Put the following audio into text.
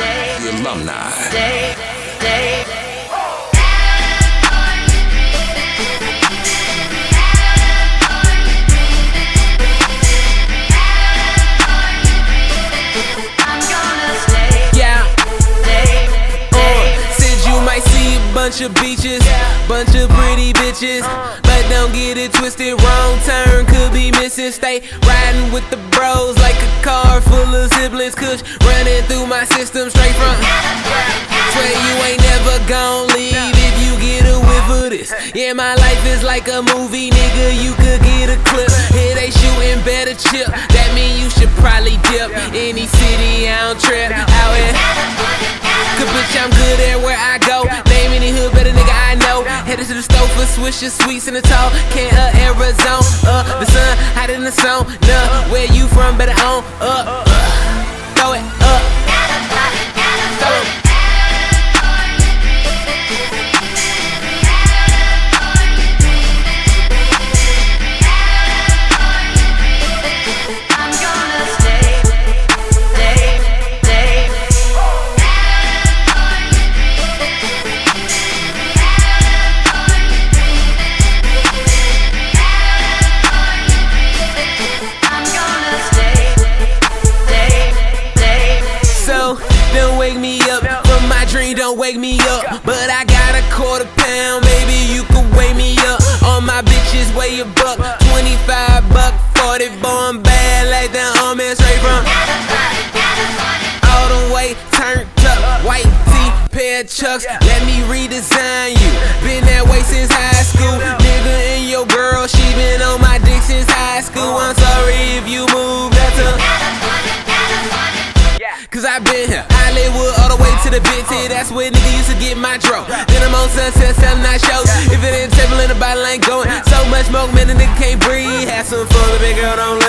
alumni. Day, day. I'm stay, stay, stay. Uh, said you might see a bunch of beaches, bunch of pretty bitches. But don't get it twisted, wrong turn could missing. Stay riding with the bros like a car full of siblings. Kush running through my system straight from. Swear you ain't never gon' leave if you get a whiff of this. Yeah, my life is like a movie, nigga. You could get a clip. Here they shooting better chip. That mean you should probably dip. Any city, I don't trip. Out here. Cause bitch, I'm good at where I go. Name any hood, better nigga I know. Headed to the store for swishes, sweets in the tall. Can uh, Arizona. Uh, the sun hot Better on up. Of chucks. Let me redesign you. Been that way since high school. Nigga and your girl, she been on my dick since high school. I'm sorry if you moved, that's a. Cause I been here, Hollywood all the way to the big T. That's where nigga used to get my dro. Then I'm on sunset selling night shows. If it ain't table in the bottle ain't going. So much smoke, man, the nigga can't breathe. Have some fun, the big girl don't